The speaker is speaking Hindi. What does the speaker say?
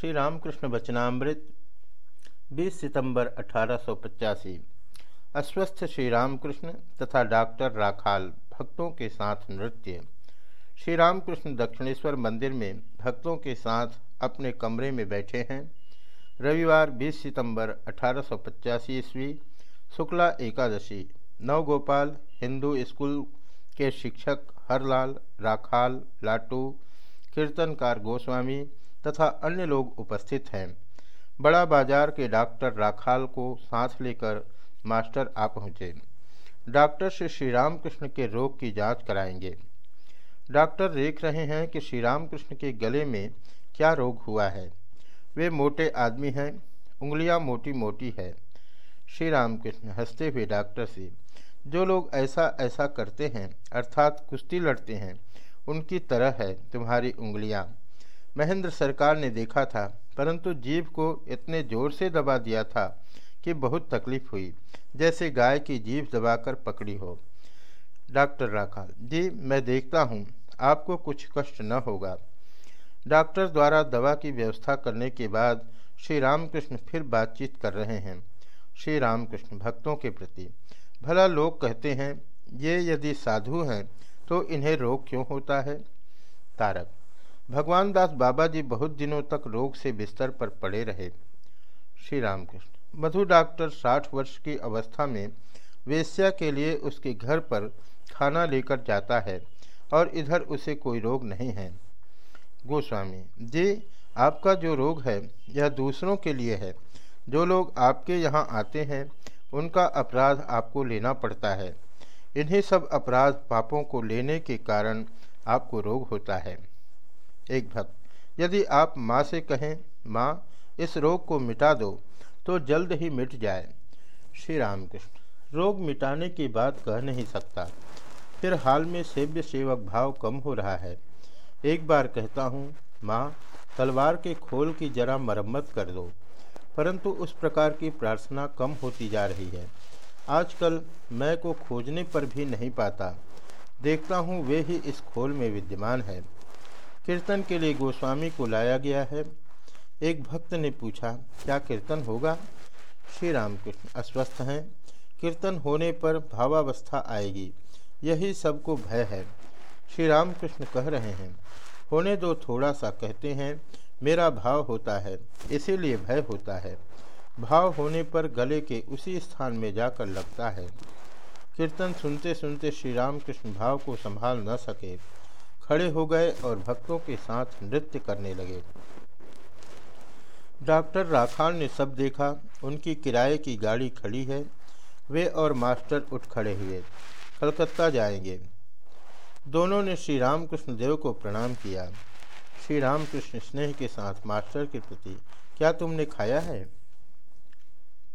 श्री रामकृष्ण वचनामृत 20 सितंबर अठारह सौ पचासी। अस्वस्थ श्री रामकृष्ण तथा डॉक्टर राखाल, भक्तों के साथ नृत्य। श्री रामकृष्ण दक्षिणेश्वर मंदिर में भक्तों के साथ अपने कमरे में बैठे हैं। रविवार 20 सितंबर अठारह ईस्वी, शुक्ला एकादशी। नवगोपाल, हिंदू स्कूल के शिक्षक हरलाल, राखाल, लाटू, कीर्तनकार गोस्वामी तथा अन्य लोग उपस्थित हैं। बड़ा बाज़ार के डॉक्टर राखाल को सांस लेकर मास्टर आ पहुँचे। डॉक्टर से श्री रामकृष्ण के रोग की जाँच कराएँगे। डॉक्टर देख रहे हैं कि श्री रामकृष्ण के गले में क्या रोग हुआ है। वे मोटे आदमी हैं, उंगलियाँ मोटी मोटी है। श्री रामकृष्ण हँसते हुए डॉक्टर से, जो लोग ऐसा ऐसा करते हैं, अर्थात कुश्ती लड़ते हैं, उनकी तरह है तुम्हारी उंगलियाँ। महेंद्र सरकार ने देखा था, परंतु जीभ को इतने ज़ोर से दबा दिया था कि बहुत तकलीफ़ हुई, जैसे गाय की जीभ दबाकर पकड़ी हो। डॉक्टर राखा, जी, मैं देखता हूँ, आपको कुछ कष्ट न होगा। डॉक्टर द्वारा दवा की व्यवस्था करने के बाद श्री रामकृष्ण फिर बातचीत कर रहे हैं, श्री रामकृष्ण भक्तों के प्रति। भला लोग कहते हैं, ये यदि साधु हैं तो इन्हें रोग क्यों होता है? तारक भगवान दास बाबा जी बहुत दिनों तक रोग से बिस्तर पर पड़े रहे। श्री रामकृष्ण मधु डॉक्टर साठ वर्ष की अवस्था में वेश्या के लिए उसके घर पर खाना लेकर जाता है और इधर उसे कोई रोग नहीं है। गोस्वामी। जी, आपका जो रोग है, यह दूसरों के लिए है। जो लोग आपके यहाँ आते हैं, उनका अपराध आपको लेना पड़ता है। इन्हीं सब अपराध पापों को लेने के कारण आपको रोग होता है। एक भक्त। यदि आप माँ से कहें, माँ, इस रोग को मिटा दो तो जल्द ही मिट जाए। श्री रामकृष्ण। रोग मिटाने की बात कह नहीं सकता। फिर हाल में सेव्य सेवक भाव कम हो रहा है। एक बार कहता हूँ, माँ, तलवार के खोल की जरा मरम्मत कर दो। परंतु उस प्रकार की प्रार्थना कम होती जा रही है। आजकल मैं को खोजने पर भी नहीं पाता। देखता हूँ वे ही इस खोल में विद्यमान है। कीर्तन के लिए गोस्वामी को लाया गया है। एक भक्त ने पूछा, क्या कीर्तन होगा? श्री रामकृष्ण अस्वस्थ हैं। कीर्तन होने पर भावावस्था आएगी। यही सबको भय है। श्री रामकृष्ण कह रहे हैं, होने दो थोड़ा सा कहते हैं, मेरा भाव होता है, इसीलिए भय होता है। भाव होने पर गले के उसी स्थान में जाकर लगता है। कीर्तन सुनते सुनते श्री रामकृष्ण भाव को संभाल न सके। खड़े हो गए और भक्तों के साथ नृत्य करने लगे। डॉक्टर राखान ने सब देखा। उनकी किराए की गाड़ी खड़ी है। वे और मास्टर उठ खड़े हुए। कलकत्ता जाएँगे। दोनों ने श्री रामकृष्ण देव को प्रणाम किया। श्री रामकृष्ण स्नेह के साथ मास्टर के प्रति, क्या तुमने खाया है?